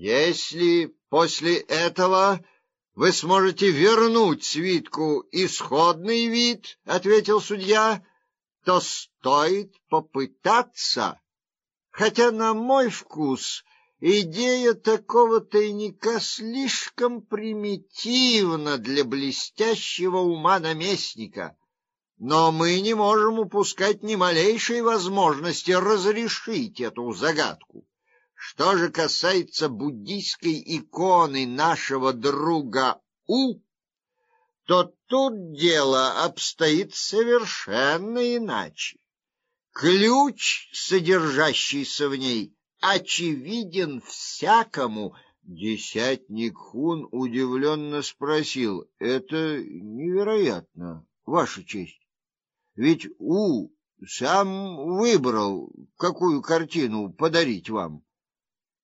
Если после этого вы сможете вернуть свитку исходный вид, ответил судья, то стоит попытаться. Хотя на мой вкус идея такого тайника слишком примитивна для блестящего ума наместника. Но мы не можем упускать ни малейшей возможности разрешить эту загадку. Что же касается буддийской иконы нашего друга У, то тут дело обстоит совершенно иначе. Ключ, содержащийся в ней, очевиден всякому. Десятник Хун удивленно спросил: "Это невероятно, ваша честь. Ведь У сам выбрал, какую картину подарить вам".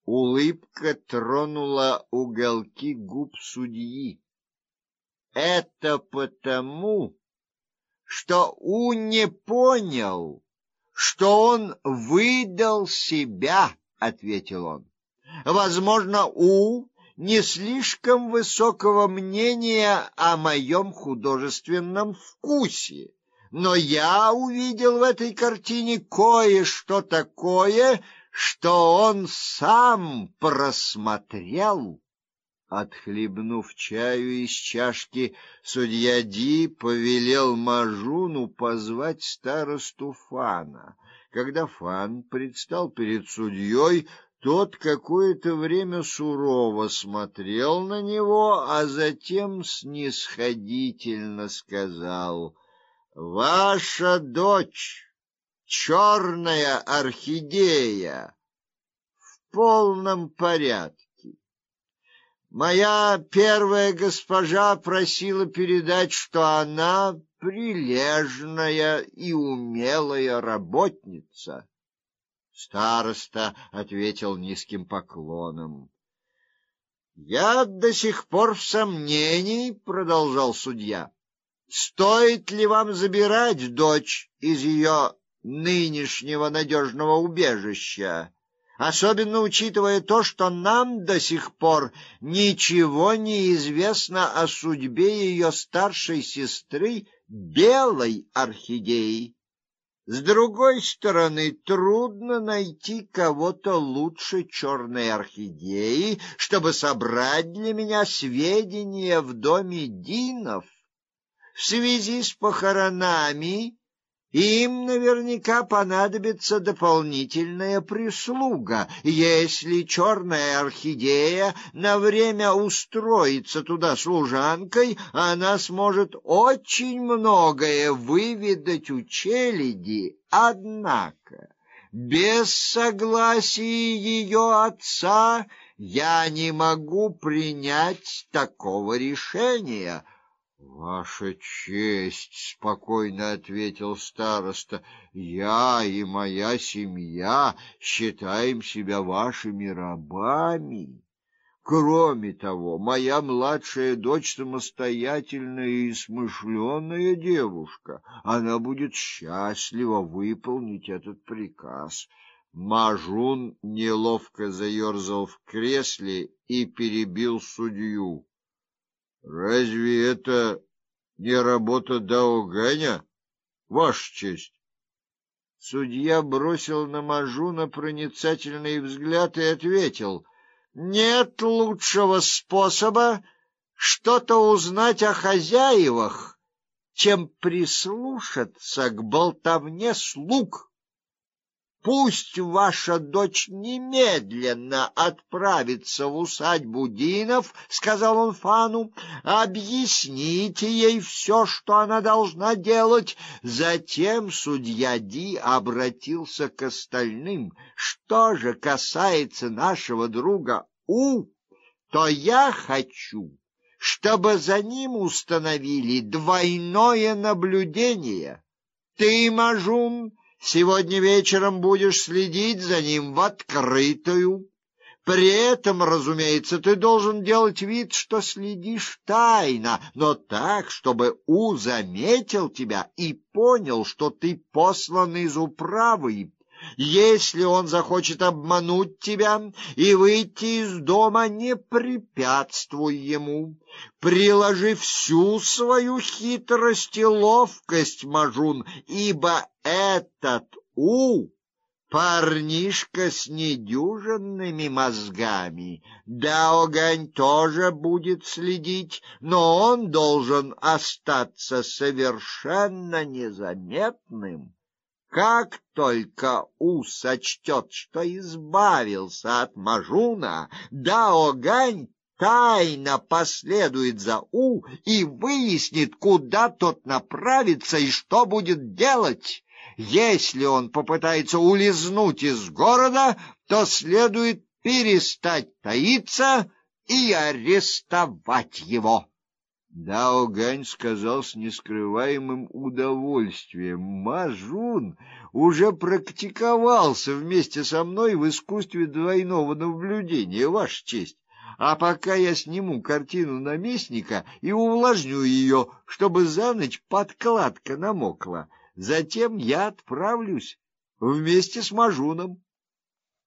Улыбка тронула уголки губ судьи. Это потому, что У не понял, что он выдал себя, ответил он. Возможно, У не слишком высокого мнения о моем художественном вкусе, но я увидел в этой картине кое-что такое, что он сам просмотрел. Отхлебнув чаю из чашки, судья Ди повелел Мажуну позвать старосту Фана. Когда Фан предстал перед судьей, тот какое-то время сурово смотрел на него, а затем снисходительно сказал: "Ваша дочь черная орхидея в полном порядке. Моя первая госпожа просила передать, что она прилежная и умелая работница. Староста ответил низким поклоном. Я до сих пор в сомнении, продолжал судья. Стоит ли вам забирать дочь из ее нынешнего надежного убежища, особенно учитывая то, что нам до сих пор ничего не известно о судьбе ее старшей сестры белой орхидеи. С другой стороны, трудно найти кого-то лучше черной орхидеи, чтобы собрать для меня сведения в доме Динов. В связи с похоронами им наверняка понадобится дополнительная прислуга. Если черная орхидея на время устроится туда служанкой, она сможет очень многое выведать у челяди. Однако, без согласия ее отца я не могу принять такого решения. Ваша честь, спокойно ответил староста. Я и моя семья считаем себя вашими рабами. Кроме того, моя младшая дочь самостоятельная и смышленая девушка. Она будет счастлива выполнить этот приказ. Мажун неловко заерзал в кресле и перебил судью. Разве это не работа Дауганя, ваша честь? Судья бросил на Мажуна проницательный взгляд и ответил: "Нет лучшего способа что-то узнать о хозяевах, чем прислушаться к болтовне слуг". Пусть ваша дочь немедленно отправится в усадьбу Динов, сказал он Фану. Объясните ей все, что она должна делать. Затем судья Ди обратился к остальным. Что же касается нашего друга У, то я хочу, чтобы за ним установили двойное наблюдение. Ты, Мажун, Сегодня вечером будешь следить за ним в открытую. При этом, разумеется, ты должен делать вид, что следишь тайно, но так, чтобы У заметил тебя и понял, что ты послан из управы. Если он захочет обмануть тебя и выйти из дома, не препятствуй ему. Приложи всю свою хитрость и ловкость, Мажун, ибо этот У парнишка с недюжинными мозгами. Да, огонь тоже будет следить, но он должен остаться совершенно незаметным. Как только У сочтет, что избавился от Мажуна, да огонь тайно последует за У и выяснит, куда тот направится и что будет делать. Если он попытается улизнуть из города, то следует перестать таиться и арестовать его. Даогань сказал с нескрываемым удовольствием: "Мажун уже практиковался вместе со мной в искусстве двойного наблюдения, ваша честь. А пока я сниму картину наместника и увлажню ее, чтобы за ночь подкладка намокла, затем я отправлюсь вместе с Мажуном